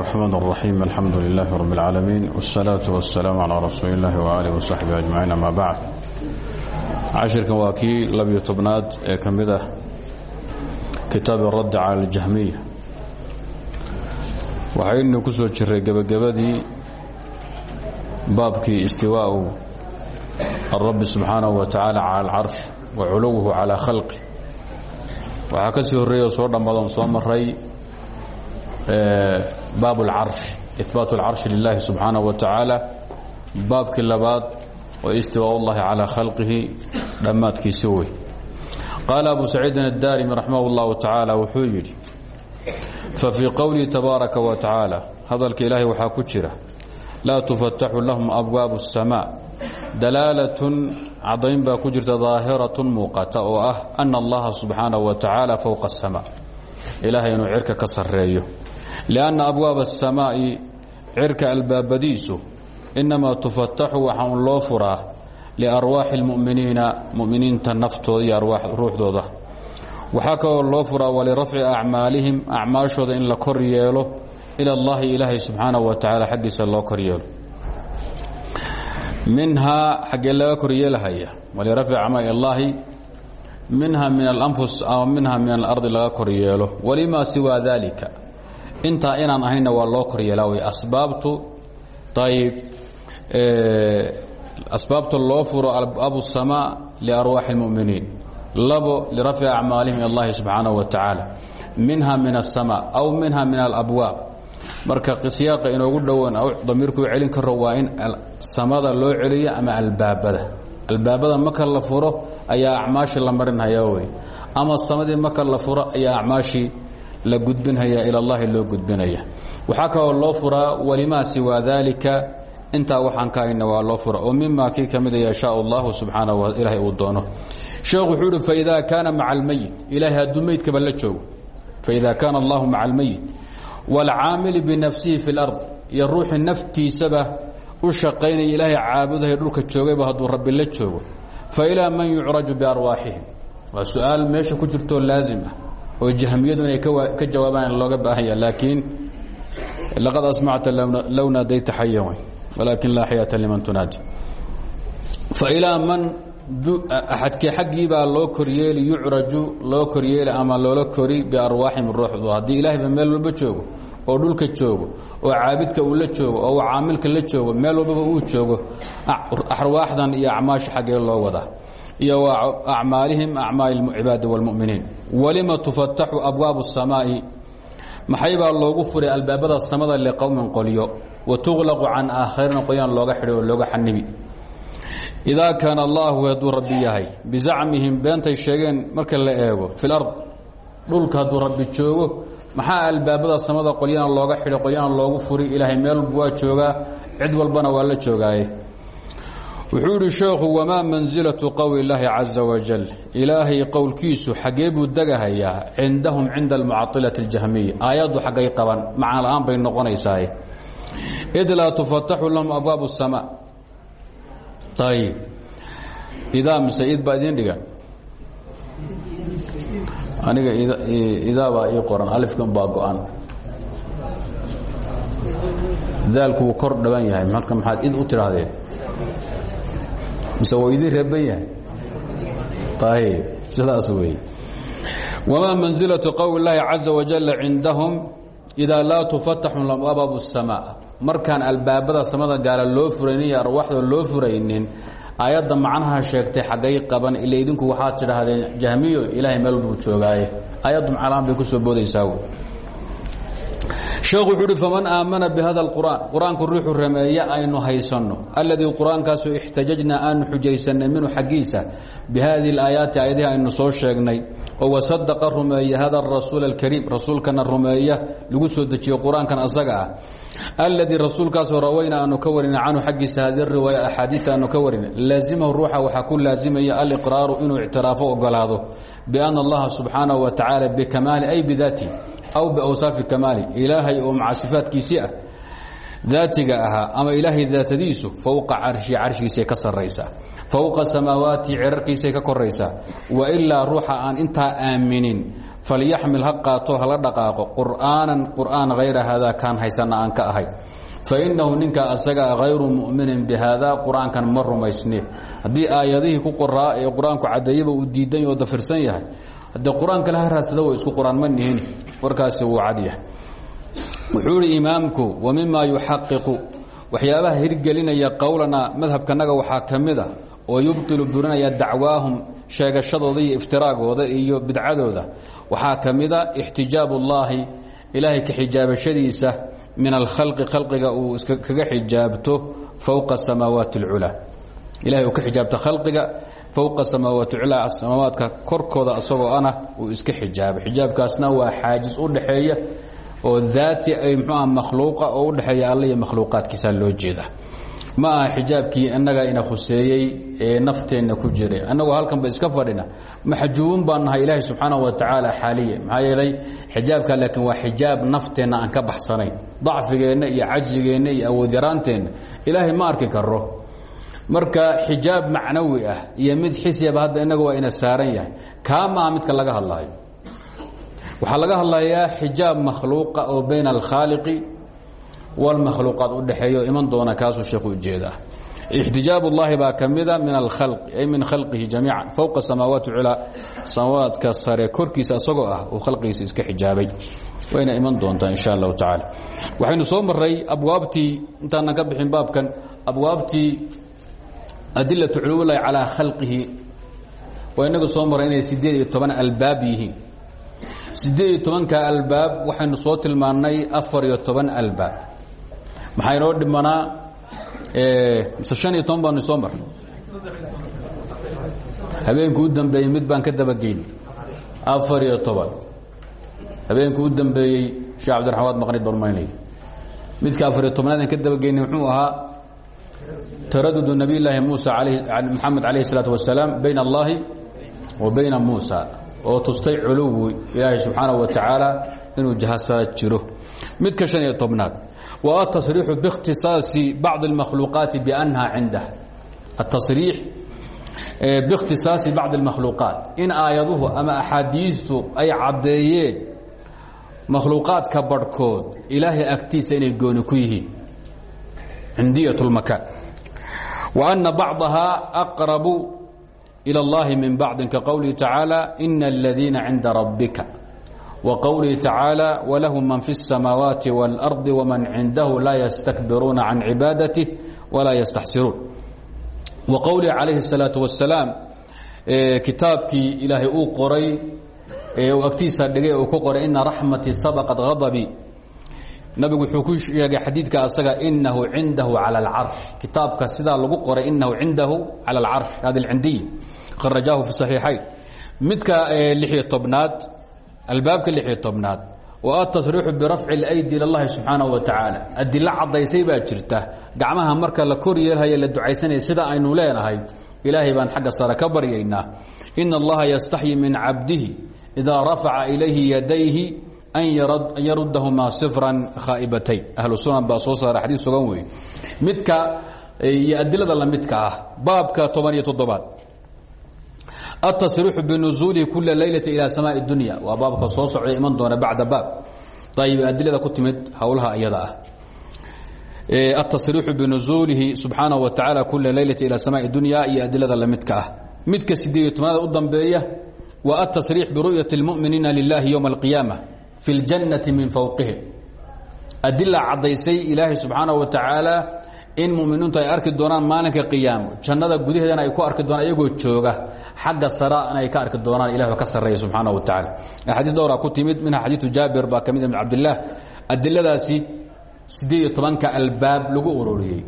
الرحمن الرحيم الحمد لله رب العالمين والصلاة والسلام على رسول الله وآله وصحبه أجمعين أما بعد cashirkan waa kii labiyo tobnaad ee ka mid ah kitaab الradd calى اljahmiya waxaynu ku soo jiray gebagabadii baabkii istiwaaءu الrabi subxaanaه wa taعaalى calى اlcarsh wa culuwuhu calى khalqi waxaa ka sii horreeya oo soo dhammadoon soo maray baab اlcarsh ihbaat اlcarshi lilahi subxaanaه wa tacaala baabkii labaad oo istiwaa اllahi calىa khalqihi dhammaadkiisi wey qaala abu saciidin addaarimi raximah اllahu tacaala wuxuu yidhi fafii qowlihi tabaaraka wa tacaala hadalka ilaahay waxaa ku jira laa tufataxu lahum abwaabu الsamaa dalaalatun caddayn baa ku jirta daahiratun muuqata oo ah ana allaha subxaanaه wa tacaala fowqa الsamaa ilaahay inuu cirka ka sarreeyo lianna abwaaba الsamaa'i cirka albaabadiisu inamaa tufataxu waxaa un loo furaa liarwaaxi اlmu'miniina mu'miniinta naftooda iyo ruuxdooda waxaa kaloo loo furaa walirafci acmaalihim acmaashooda in la kor yeelo ila اllahi ilaahay subxaanaه wa tacaala xaggiisa loo kor yeelo minhaa xaggee laga kor yeelahaya walirafci acmaal اllahi minha min alanfus ama minha min alardi laga kor yeelo walimaa siwaa dalika intaa inaan ahayna waa loo kor yeelaa wey asbaabtu ayb asbaabta loo furo abu الsamaa liarwaaxi اlmuminiin labo lirafci acmaalihim il اllahi subxaanaه wa tacaala minha min الsamaa aw minha min alabwaab marka siyaaqa inoogu dhowan damiirkuu celin karo waa in samada loo celiyo ama albaabada albaabada marka la furo ayaa acmaashii la marinhayaa wey ama samadii marka la furo ayaa acmaashii la gudbinhaya ila اllahi loo gudbinaya waxaa kaloo loo furaa walimaa siwaa dalika intaa waxaan ka hayna waa loo fura oo mima kii ka mida yashaa اllahu subxaanaه ilahay uu doono sheekh wuxuu uhi faida kaana maca almeyit ilahay hadduu meydkaba la joogo faida kaana allahu maca almeyit wاlcaamili binafsihi fi اlard iyo ruuxii naftiisaba u shaqaynaya ilaahay caabudaya dhulka joogayba hadduu rabbi la joogo failaa man yucraju biarwaaxihim waa su-aal meesha ku jirtoo laazim ah oo jahmiyadu inay ka jawaabaan looga baahanya laakiin laqad asmacta low naadayta xayan walaakin laa xayaata liman tunaadi failaa man axadkee xaggiibaa loo koryeeli yucraju loo koryeeli ama loola kori biarwaaxihim ruuxdu haddii ilaahayba meel walba joogo oo dhulka joogo oo caabidka uu la joogo oo caamilka la joogo meel walbaba uu joogo arwaaxdan iyo acmaasha xaggee loo wadaa iyo acmaalihim acmaali cibaadi wاlmuminiin walima tufataxu abwaabu الsamaa'i maxaybaa loogu furay albaabada samada liqowmin qolyo wa tuqlaqu can aakhariina qoyaan looga xidhay oo looga xanibi idaa kaana allahu hadduu rabbi yahay bizacmihim beentay sheegeen marka la eego fi lard dhulka hadduu rabbi joogo maxaa albaabada samada qolyana looga xidhay qolyana loogu furi ilaahay meel walba waa joogaa cid walbana waa la joogaaye wuxuu idhi sheekhu wamaa mansilatu qowli illaahi caza wajal ilaahay qowlkiisu xaggee buu degahayaa cindahum cinda almucailati اljahmiya aayaddu xaggay qaban macna la'aan bay noqonaysaaye id laa tufataxu lahum abwaabu اsamaa ayb idaa mise id baa idiin dhigan aniga idaa baa ii qoran alifkan baa go-an. Daalku wuu kor dhaban yahay marka maxaad id u tidhaahdeen mise waa idin reeban yahay ayb sidaas wey wamaa mansilatu qowli اllaahi caza wajala cindahum idaa laa tufataxu lahum abaabu الsamaa markaan albaabada samada gaala loo furaynin iyo arwaxda loo furaynin aayadda macnaha sheegtay xaggay qaban ila idinku waxaad tidhaahdeen jahmiyo ilaahay meel buu joogaaye aayaddu maclaan bay ku soo boodaysaa sheekhu wuxuu uhi faman aamana bihada اlqur'an qur-aanku ruuxu rameeye aynu haysanno alladii qur-aankaasu ixtajajnaa aanu xujaysanay minhu xaggiisa bihadihi اlaayaati aayadihi aynu soo sheegnay oo wasadaqa rumeeya hada rasuul اlkariim rasuulkana rumeeya lagu soo dejiyo qur-aankan asaga ah alladii rasuulkaasoo rawayna aanu ka warin canhu xaggiisa hadi riwaaya axaadiia aanu ka warin laazimahu ruuxa waxaa ku laazimaya aliqraaru inuu ictiraafo ogolaado biana allaha subxaanaه wa tacaala bikamaali ay bidaatihi aw biawsaafi kamaali ilaahay oo maca sifaadkiisii ah daatiga ahaa ama ilaahay daatadiisu fowqa carshi carshigiisay ka saraysaa fowqa samaawaati cirarkiisay ka koraysaa wailaa ruuxa aan intaa aaminin falyaxmil ha qaato hala dhaqaaqo qur'aanan qur'aan hayra haadaa kaan haysana aan ka ahay fainahu ninka asagaa hayru muminin bihaada qur'aankan ma rumaysne haddii aayadihii ku qoraa ee qur'aanku cadeeyaba uu diidan oo dafirsan yahay haddee qur'aan kale ha raadsada wa isku qur'aan ma nihin warkaasi wuu cadyahay wuxuu ihi imaamku wa mima yuxaqiqu waxyaabaha hirgelinaya qowlana madhabkanaga waxaa ka mid a oo yubtilu burinaya dacwaahum min alkhalqi khalqiga uu kaga xijaabto fowqa samaawaati اlculaa ilahay uu ka xijaabto khalqiga fowqa samaawaati culaa samaawaadka korkooda asagoo ana uu iska xijaabo. Xijaabkaasna waa xaajis u dhaxeeya oo daati ay mxuuah makhluuqa oo u dhexeeya alla iyo makhluuqaadkiisa loo jeeda ma aha xijaabkii innaga ina khuseeyey ee nafteenna ku jiray annagoo halkanba iska fadhina. Maxjuubun baan nahay ilaahi subxaanahu wa tacaala xaaliya maxaa yeelay xijaabka laakiin waa xijaab nafteenna aan ka baxsanayn. Dacfigeenna iyo cajzigeenna iyo awoodyaraanteenna ilaahay ma arki karo marka xijaab macnawi ah iyo mid xisiyaba hadda innaga waa ina saaran yahay kaa maaha midka laga hadlayo waxaa laga hadlayaa xijaab makhluuqa oo bayna alkhaaliqi wاlmakhluuqaad u dhexeeyo iman doona kaasuu sheekhu u jeedaa ixtijaab ullahi baa ka mida min alkhalqi ay min khalqihi jamiica fowqa samaawaati culaa samaawaadka sare korkiisa isagoo ah uu khalqigiisa iska xijaabay wayna iman doontaa insha allahu tacaala waxaynu soo maray abwaabtii intaanan ka bixin baabkan abwaabtii adilatu culuwillahi calaa khalqihi waa inagu soo maray inay sideed iyo toban albaab yihiin. sideed iyo tobanka albaab waxaynu soo tilmaannay afar iyo toban albaab maxaa inoo dhimanaa mise شhan iyo toban baanu soo mar habeenku u dambeeyey mid baan ka dabageyn afar iyo toban habeenku u dambeeyey sheekh cabdiraxmaan waad maqnayd baan umaynaya midka afar iyo tobnaad aan ka dabageynay muxuu ahaa taradudu nabiy llaahi muusa maxamed calayh الsalaaةu wasalaam bayna اllahi wa bayna muusa oo tustay culuwi ilaahay subxaanaه wa tacaala inuu jahasaa jiro midka شhan iyo tobnaad wa atasriixu biاkhtisaasi bacضi اlmakhluuqaati biannaha cindah atasriix biاkhtisaasi bacضi اlmakhluuqaat in aayaduhu ama axaadiistu ay caddeeyeen makhluuqaadka barhkood ilaahay agtiisa inay gooni ku yihiin cindiyaة اlmakaan wa ana bacضahaa aqrabu ilى اllahi min bacضi ka qowlihi tacaalى ina اladiina cinda rabbika وqwlihi tacaalى wlahu man fi الsamaawaati واlأrضi wman cindahu laa ystakbiruuna can cibaadaته walaa yastaxsiruun wqowlihi calayhi الsalaaةu wasalaam kitaabkii ilaahay uu qoray uu agtiisa dhigay uu ku qoray ina raxmatii sabqat غadabii nabigu wuxuu ku sheegay xadiidka asaga inahu cindahu calى اlcarsh kitaabka sidaa lagu qoray inahu cindahu calى اlcarsh hada اlcindiy kharajaahu fi صaxiixayn midka lixiyo tobnaad albaabka lixi tobnaad. Wa atasriixu birafci اlaydi il اllahi subxaana wa tacaala. Adilo caddaysay baa marka la kor yeelhaya la ducaysanaya sida aynu leenahay ilaahay baan xagga sare ka baryaynaa. In allaha yastaxyi min cabdihi idaa rafaca ilayhi yadayhi an yarudahumaa sifran khaaibatayn ahlu sunan baa soo saara xadiis sugan wey midka eh, iyo adilada lamidka ah baabka toban iyo toddobaad التصريح بنزuله كuلa layلة إلى سmاء الدuنيا waa baabka soo socda iman doona baعda baab ayb adilada ku timid howlaha iyada ah التصريح بنزuلihi سubحaanaه وaتaعالى كuلa layلة إلى سmاء الدuنيا iyo adilada lamidka ah midka sideed iyo tobnaad u dambeeya wa التصريح برؤيaة المؤمiنiiنa للahi يوم القيامة في الجنة min فوقهم adila cadaysay ilaahay subحaanaه وaتaعaaلى in muminiintu ay arki doonaan maalinka qiyaamo jannada gudaheedana ay ku arki doonaan iyagoo jooga xagga sara inay ka arki doonaan ilah ka sarreeya subxaana wa tacaala axaadiis dhowraa ku timid minha xadiidu jaabir baa ka mid ibn cabdillaah adiladaasi siddeed iyo tobanka albaab lagu ururiyey.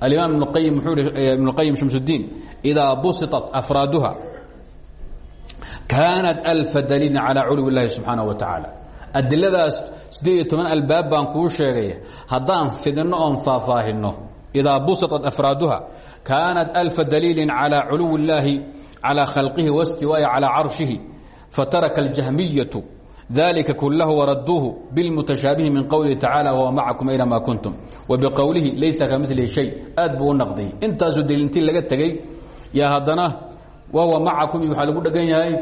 Alimaam ibnuqayim muxuu ihi ibnuqayim shamsudiin idaa busiطat afraaduha kaanat alfa daliilin calaa culuwi اllahi subxaana wa tacaala adiladaas siddeed albaab baan kuu sheegay haddaan fidinno oon faahfaahinno إdaa buسطت أفrاaduha kaanat ألفa daliili عalى culuو الlahi عalى khalqihi واstiwaaءi عalى carshihi fataraka الjahmiyaةu dalika kulahu waraduuhu bilmutashaabihi min qowlihi tacala wahuwa macakum aynamaa kuntum wa biqowlihi laysa ka milihi shay aad buu u naqdiyey intaasoo daliintii laga tegey yaa haddana wahuwa macakum waxaa lagu dhegan yahay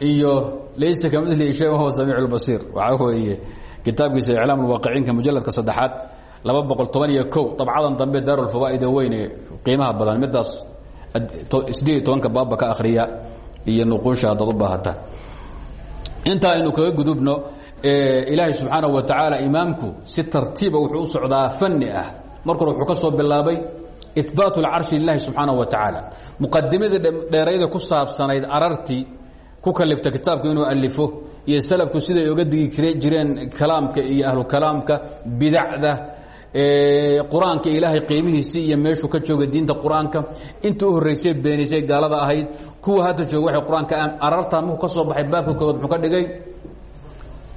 iyo laysa ka milihi shay wahuwa samiic lbasiir waxaa weeye kitaabkiisa iclaam lwaaqiciinka mujaladka saddexaad laba boqol toban iyo ko dabcadan dambe daarulfawaaid weyne qiimaha badan midaas sideed tobanka baabba ka akhriya iyo nuquusha haddaad u baahata. Intaa aynu kaga gudubno ilaahay subxaanahu wa tacaala imaamku si tartiiba ah wuxuu u socdaa fanni ah. Mar kore wuxuu ka soo bilaabay ibaat اlcarshi lilahi subxaanaه wa tacaala. Muqadimadii dheerayda ku saabsanayd arartii ku kalifta kitaabku inuu alifo iyo salafku siday oga digi jireen kalaamka iyo ahlukalaamka bidacda qur-aanka ilaahay qiimihiisii iyo meeshuu ka jooga diinta qur-aanka intii u horraysay beenaysay gaalada ahayd kuwa hadda jooga waxay qur-aanka arartaa markuu ka soo baxay baabka koobaad muxuu ka dhigay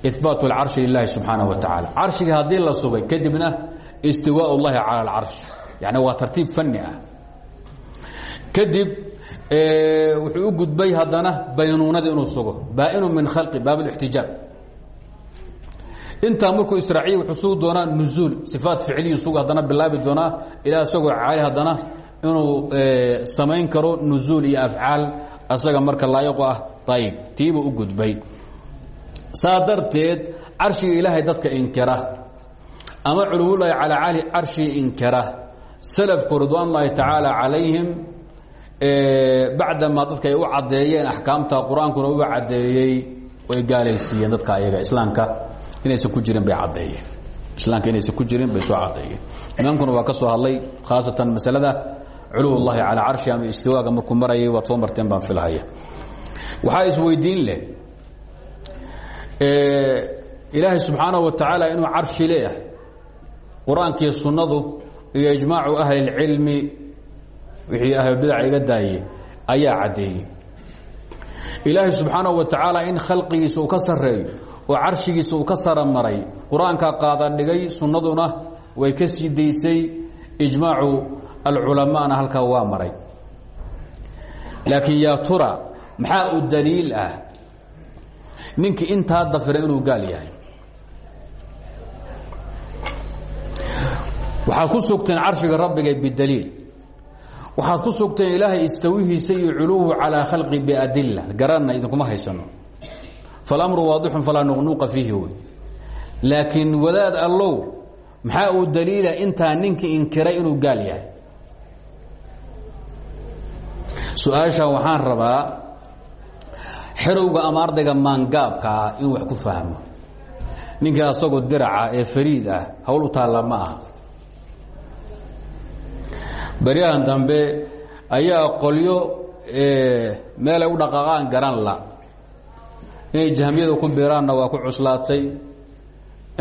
ibaat اlcarshi lilahi subxaanaه wa tacaala carshiga haddii la sugay kadibna istiwaaء اllahi calى اlcarsh yani waa tartiib fani ah kadib wuxuu u gudbay haddana baynuunadii inuu sugo baa-inu min khalqi baab اlاxtijaab intaa markuu israaciya wuxuu sugi doonaa nuzuul sifaat ficliyu sugu haddana bilaabi doonaa ilaa isagoo caali haddana inuu samayn karo nuzuul iyo afcaal asaga marka laayiqu ah ayib tiibuu u gudbay. Saa darteed carshiga ilaahay dadka inkira ama culumulahi calaa cali carshii inkira salafku ridwaan ullaahi tacaala calayhim bacdamaa dadka ay u caddeeyeen axkaamta qur'aankuna uga caddeeyey way gaalaysiiyeen dadka ayaga islaamka inaysan ku jirin bay caddeeyeen. Islaamka inaysan ku jirin bay soo caddeeyeen. Imaamkuna waa ka hadlay khaasatan masalada culuw ullahi calaa carshi ama istiwaaga markuu marayay waad soo marteen baan filhaya waxaa isweydiin leh ilaahay subxaanaه wa tacaala inuu carshi leeyahay. Qur'aankii sunnadu iyo ijmaacu ahli اlcilmi wixii ahlulbidac iga daayey ayaa caddeeyey ilaahay subxaanaه wa tacaala in khalqigiisa uu ka sareeyo oo carshigiisa uu ka sara maray qur'aanka qaada dhigay sunnaduna way ka sii daysay ijmaacu alculamaana halkaa waa maray. Laakiin yaa tura maxaa u daliil ah? Ninkii intaa dafira inuu gaal yahay. Waxaad ku sugteen carshiga rabbiga bidaliil waxaad ku sugteen ilaahay istawihiisa iyo culuwhu calaa khalqi biadila garanna idinkuma haysano. Falamru waadixun falaa nuqnuuqa fiihi wey laakiin wadaad allow maxaa uu daliila intaa ninkii inkiray inuu gaal yahay? Su'aasha waxaan rabaa xerowga ama maangaabka ah in wax ku fahmo. Ninka asagoo diraca ee fariid ah hawl u taalla ma aha baryahan dambe ayaa qolyo meelay u dhaqaaqaan garan la. Inay jahmiyada ku biiraanna waa ku cuslaatay.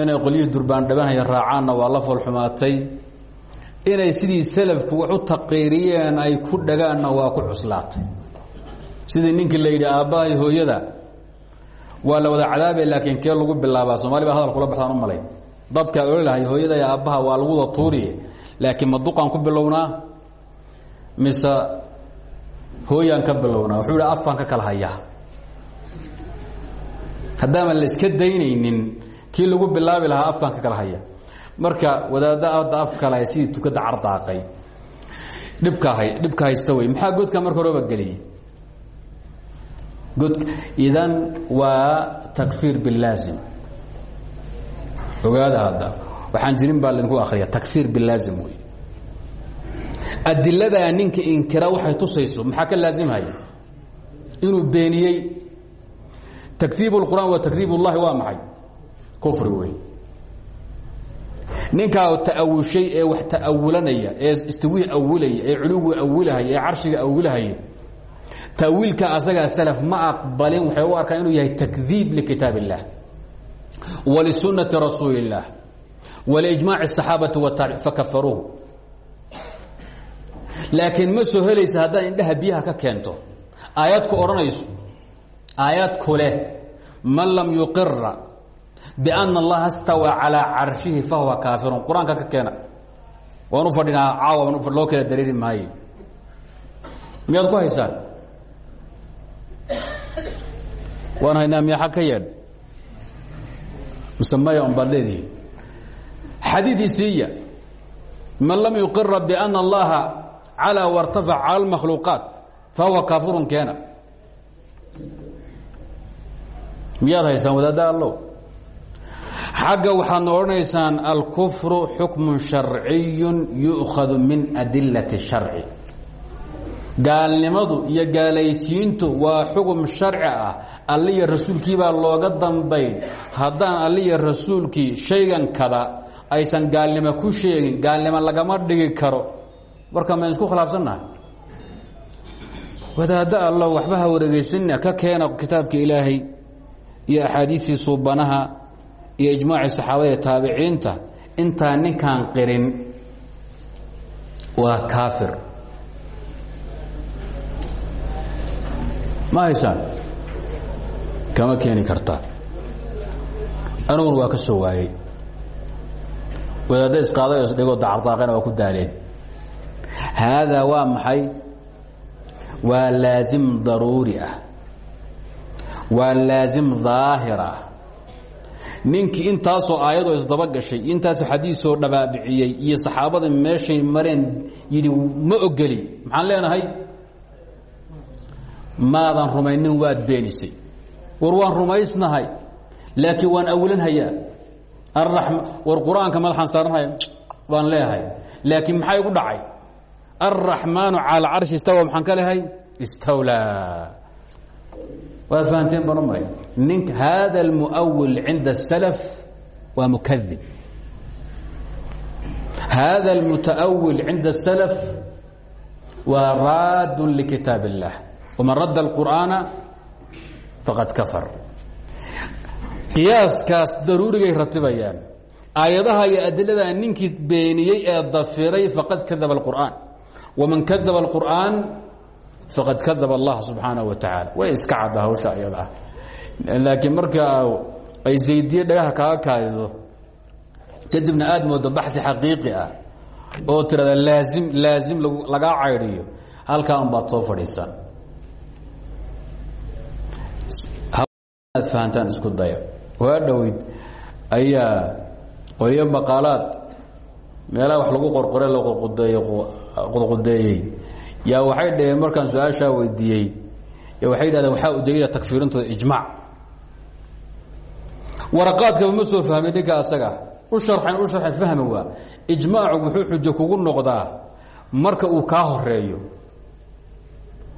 Inay qolyihii durbaan dhabanhaya raacaanna waa la foolxumaatay. Inay sidii salafku wax u taqiiriyeen ay ku dhagaanna waa ku cuslaatay. Sidii ninkii la yidhi aabbahay hooyada waa la wada cadaabay laakiin kee lagu bilaabaa? Soomali baa hadal kula baxdaan u malay dabkaa oli lahay hooyada iyo aabbaha waa lagu wada tuuriye laakiin ma duqaan ku bilownaa? Mise hooyaan ka bilownaa? Wuxuu hi afkaan ka kala hayaa. Haddaaman la iska daynaynin kii lagu bilaabi lahaa afkaan ka kala haya marka wadaadda hadda afka kala hay sidii tukadda cardaaqay dhibka hay dhibka haysta wey maxaa godka marka horeba geliyey? God idan waa takfiir bilaazim ogaada hadda waxaan jirin baa laydinku akriya takfiir bilaazim wey adiladaa ninka inkira waxay tusayso maxaa ka laazimhaya inuu beeniyey takdiib اlqur'an wa takdiib اllahi waa maxay kufri wey ninkaa ta'awushay ee wax ta'awulanaya ee istiwii awilaya ee culuwii awilahaya ee carshiga awilahaya tawiilka asagaa salaf ma aqbalin waxay u arkaan inuu yahay takdiib likitaab اllah walisunati rasuuli اllah waliijmaac الصaxaabati wataaric fakafaruuhu laakiin ma soo helaysa haddaad indhaha biyaha ka keento aayad ku odhanayso aayad ku leh man lam yuqira biأna اllaha اstawى calىa carshihi fahuwa kaafirun qur-aanka ka keena waan u fadhinaa caawa loo kala dareeri maaye miyaad ku haysaan waan haynaa miyaxa ka yeedh mise maya un baad leedihi xadiidii siiya man lam yuqira biana allaha calaa wartafac cala almakhluuqaat fahuwa kaafirun keena. Miyaad haysaan wadaadda allow? Xagga waxaadna odhanaysaan alkufru xukmun sharciyu yu'khadu min adilati sharci. Gaalnimadu iyo gaalaysiintu waa xugum sharci ah alliya rasuulkiibaa looga dambayn. Haddaan alliya rasuulkii shaygan kada aysan gaalnimo ku sheegin gaalnimo lagama dhigi karo. Warka mayn isku khilaafsannahay? Wadaadda allo waxba ha wareegeysanina ka keena kitaabka ilaahay iyo axaadiistii suubanaha iyo ijmaacii saxaabada taabiciinta intaan ninkaan qirin waa kaafir. Ma haysaan? Kama keeni kartaa. Aniguna waa ka soo waayey wadaadda isqaaday isdhigoo dacardaaqena waa ku daaleen. Haadaa waa maxay? Waa laasim daruuri ah. Waa laasim daahir ah. Ninkii intaasoo aayadoo isdaba gashay intaasoo xadiisoo dhabaabiciyey iyo saxaabada meeshay mareen yidhi ma ogeli maxaan leenahay? Maadan rumaynin waad beenisay. War waan rumaysnahay laakiin waan awilanhayaa arama war qur'aanka madaxaan saaranhay baan leeyahay. Laakiin maxaa igu dhacay? Alraxmaanu cala carshi istawa maxaan ka lehay istawlaa. Waad fahanteen baan u maray. Nink hada almuawil cinda asalaf waa mukadib hada almutaawil cinda asalaf waa raadun likitaab اllah waman radda alqur'aana faqad kafar qiyaaskaas daruurigay ratibayaan aayadaha iyo adilada ninkii beeniyey ee dafiray faqad kadaba الqur'an وman kadaba الqur'an faqad kadaba allah subxaanaه wa tacaala way iska cadda hawsha iyada ah laakiin marka ay zaydiye dhagaha kaaga kaadido kadibna aad moodo baxi xaqiiqi ah oo tirada laazim laazim lagaa caydhiyo halkaa un baad soo fadhiisaan ad fahantaan isku daya waa dhoweyd. Ayaa qolyo maqaalaad meelaha wax lagu qorqore laqudqdeey qudqudeeyey yaa waxay dhaheen markaan su'aashaa weydiiyey. Waxay yidhahdeen waxaa u daliila takfiirintooda ijmaac waraqaadkaba ma soo fahmay ninka asaga. U sharxan u sharxan fahmi waa. Ijmaacu wuxuu xujo kugu noqdaa marka uu kaa horeeyo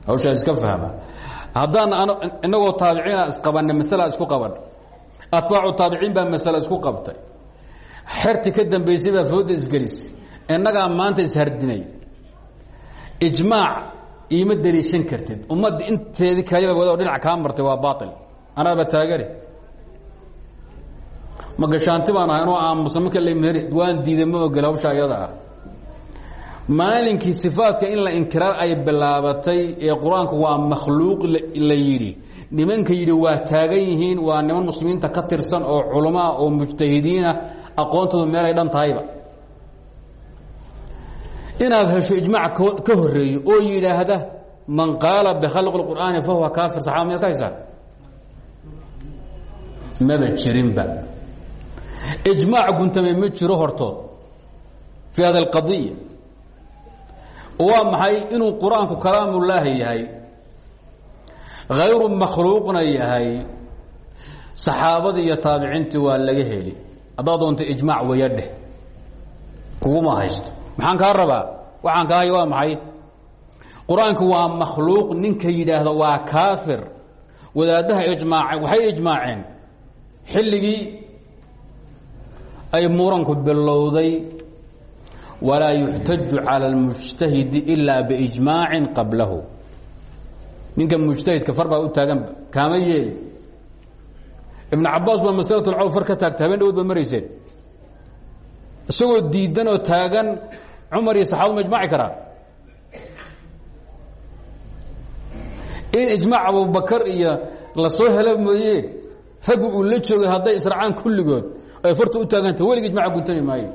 hawshaa iska fahma. Haddaan inagoo taabiciina isqabanna masala isku qaban atbaacu taabiciin baa masala isku qabtay xerti ka dambaysay baa fooda isgelisay innagaa maanta ishardinay ijmaac iima daliishan kartid ummadda inteedi kaleba wado dhinac kaa martay waa baail anaaba taagane ma gashaanti baan ahay inuu aamusa marka lamr waan diiday ma ogel hawsha maalinkii sifaadka in la inkiraa ay bilaabatay ee qur'aanku waa makhluuq la yidhi nimanka yidhi waa taagan yihiin waa niman muslimiinta ka tirsan oo culamaa oo mujtahidiina aqoontoodu meelay dhan tahayba. Inaad hesho ijmaac ka horeeyo oo yidhaahda man qaala bikhalqi اqur'aani fahuwa kaafir saxaba miyaad ka haysaan maba jirinba. Ijmaac guntame ma jiro hortood fii hada اlqadiya waa maxay inuu qur'aanku kalaamullaahi yahay hayru makhluuqna yahay saxaabadii iyo taabiciintii waa laga heli haddaad doonto ijmaac weya dheh kuguma haysto maxaan kaa rabaa waxaan kaa haya waa maxay qur'aanku waa makhluuq ninka yidhaahdo waa kaafir wadaaddaha ijmaaceen waxay ijmaaceen xilligii ay muranku bilowday walaa yuxtaju calى اlmujtahidi ilaa biijmaacin qablahu ninka mujtahidka far baa u taaganba kaama yeeli. Ibn cabaas baa maslaة اlcaw far ka taagta habeen dhawood ba marayseen. Isagoo diidan oo taagan cumar iyo saxaabadu ma ijmaaci karaan. In ijmaac abubakar iyo la soo hela mooye raggu uu la joogay hadday israacaan kulligood ay farta u taaganta weligii ijmaca guntami maayo.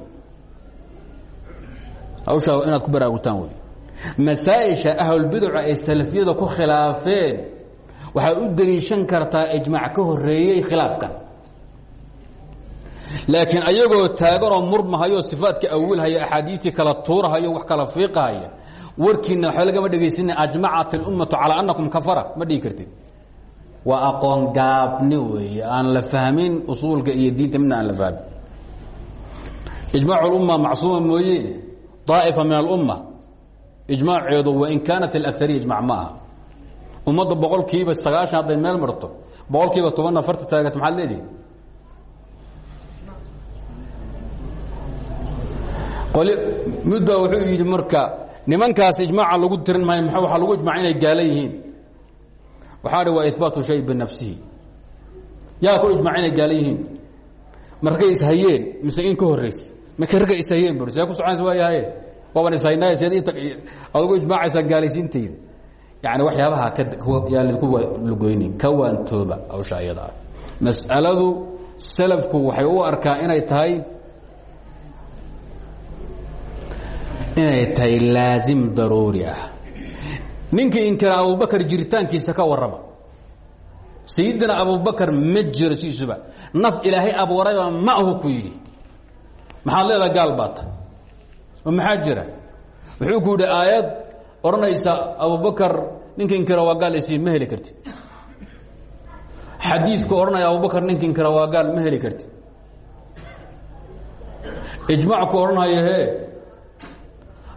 Hawshaa inaad ku baraarugtaan wey masaaئisha ahlulbiduca ay salafiyada ku khilaafeen waxaad u deliishan kartaa ijmaac ka horeeyey khilaafkan laakiin ayagoo taaganoo murmahayo sifaadka awilhaya axaadiitii kala tuurahayo wax kala fiiqahaya warkiina waxba lagama dhegaysina ajmacat اlummatu calaa anakum kafara ma dhihi kartid waa aqoon gaabni weeye aan la fahmin usuulka iyo diinta midna aan la fahmin ijmaac اlumma macsuuma mooye daa'ifa min alumma ijmaaceedu wain kaanat alakariya ijmac ma aha ummadda boqol kiiba sagaashan hadday meel marto boqol kiiba tobanna farta taagato maxaad leedihi mudda wuxuu yidhi marka nimankaas ijmaaca lagu tirin maayo m waxaa lagu ijmaca inay gaala yihiin? Waxaa dhi waa ihbaatu shay binafsihi. Yaa ku ijmaca inay yihiin? Markay ishayeen mise in ka horraysa? Markay ragga ishayeen see ku soconaysa waa ugu ijmaacaysaa gaalaysiintayda yani waxyaabaha yaa lidku lugoynin ka waantooba hawsha ayada. Ah mas'aladu salafku waxay u arkaa inay tahay inay tahay laazim daruuri ah. Ninkii inkira abubakar jiritaankiisa ka warrama. Sayidina abubakar ma jiro siisuba. Naf ilaahay abuurayba ma ahu ku yidhi. Maxaad leedaha gaal baata maxaa jira? Wuxuu ku yidhi aayad odhanaysa abubakar ninka inkira waa gaal isii ma heli kartid. Xadiidku odhanaya abubakar ninka inkira waa gaal ma heli kartid. Ijmacku odhanaya he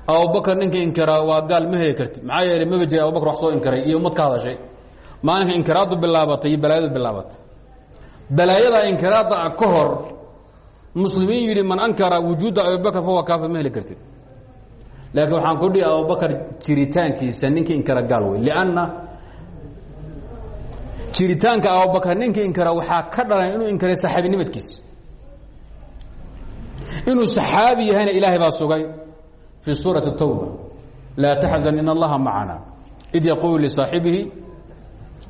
abubakar ninka inkiraa waa gaal ma heli kartid. Maxaa yeeley maba jira abubakar wax soo inkiray iyo ummad ka hadashay. Maalinka inkiraaddu bilaabatay iyo balaayadu bilaabatay. Balaayadaa inkiraadda ka hor muslimiin yidhi man ankara wujuuda abibakr fahuwa kaafir ma heli kartid. Laakiin waxaan ku dhihi abubakar jiritaankiisa ninkii inkara gaal wey lanna jiritaanka abubakar ninkii inkara waxaa ka dhalan inuu inkaray saxaabinimadkiisa inuu saxaabi yahayna ilaahay baa sugay fi suurati tawba. Laa taxzan in allaha macana id yaquulu lisaaxibihi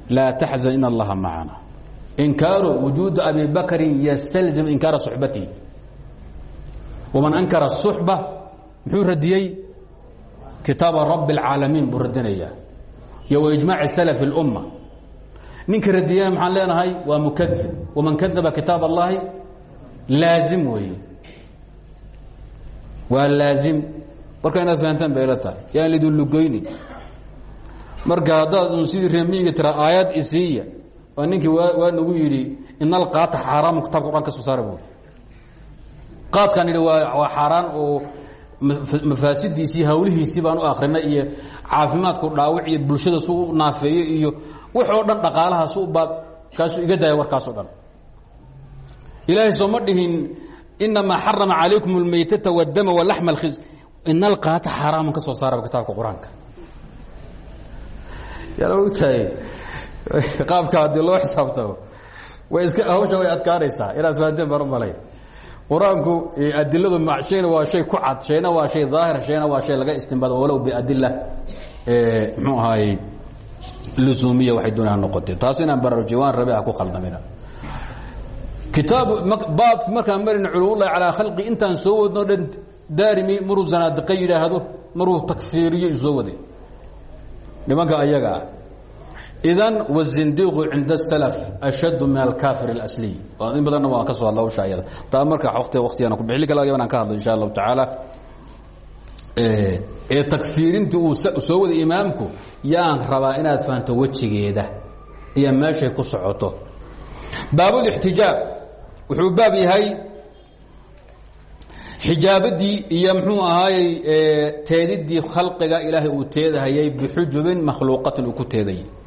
laa taxzan in allaha macana inkaaru wujuud abi bakri ystalzim inkaara suxbatihi waman ankara suxba muxuu radiyey kitaaba rabi اlcaalamiin buu radinayaa iyo waijmaaci salfi اlumma ninka radiyana maxaan leenahay waa mukadib waman kadaba kitaab allahi laazim weeye waa laazim marka inaad fahantaan bay la tahay yaan lidin lugoyni marka haddaad un sidii remiiga tira aayad isiiya oo ninkii waa nagu yidhi ina alqaata xaaraamu kitabka quraan ka soo saara buuri qaadkaan yidhi waa waa xaaraan oo mafaasidiisii hawlihiisii baan u akrinay iyo caafimaadku dhaawic iyo bulshada su u naafeeyo iyo waxoo dhan dhaqaalaha su baab kaasuu iga daaya warkaasoo dhan ilaahay sooma dhihin inamaa xarama calaykum اlmaytata wاdama walaxma اlkhiz in alqaata xaaraaman ka soo saaraba kitaabka qur-aanka yaa ogtahay qaabka haddii loo xisaabtamo way iska hawsha way adkaanaysaa inaad fahanteen baan u malay. Qur'aanku adiladu shayna waa shay ku cad shayna waa shay daahir shayna waa shay laga istinbaado walow biadila muxuu ahaayey lusuumiya waxay doonaa noqotee taas inaan baraarujiy waan rabe ha ku khaldamina. Kitaab baabki markaan marayna culumullahi calaa khalqi intaan soo wadno dhan daarimi maruu zanaadiqa yidhaahdo maruu takfiiriyo soo waday nimanka ayaga ah idan wzindiiqu cinda salaf ashaddu min alkaafir اlsliy in badanna waan ka soo hadla wsha ayada taa marka watiyaa ku bixili kala inaan ka hadlo insha allahu tacaala eh, ee takfiirintii uu soo waday imaamku yaan rabaa inaad fahanto wejigeeda. Iyo meeshay ku socoto. Baabulixtijaab wuxuu baab yahay xijaabadii iyo mxuu ahaayey eh, teedidii khalqiga ilaahay uu teedahayay bixujubin makhluuqatin uu ku teedayay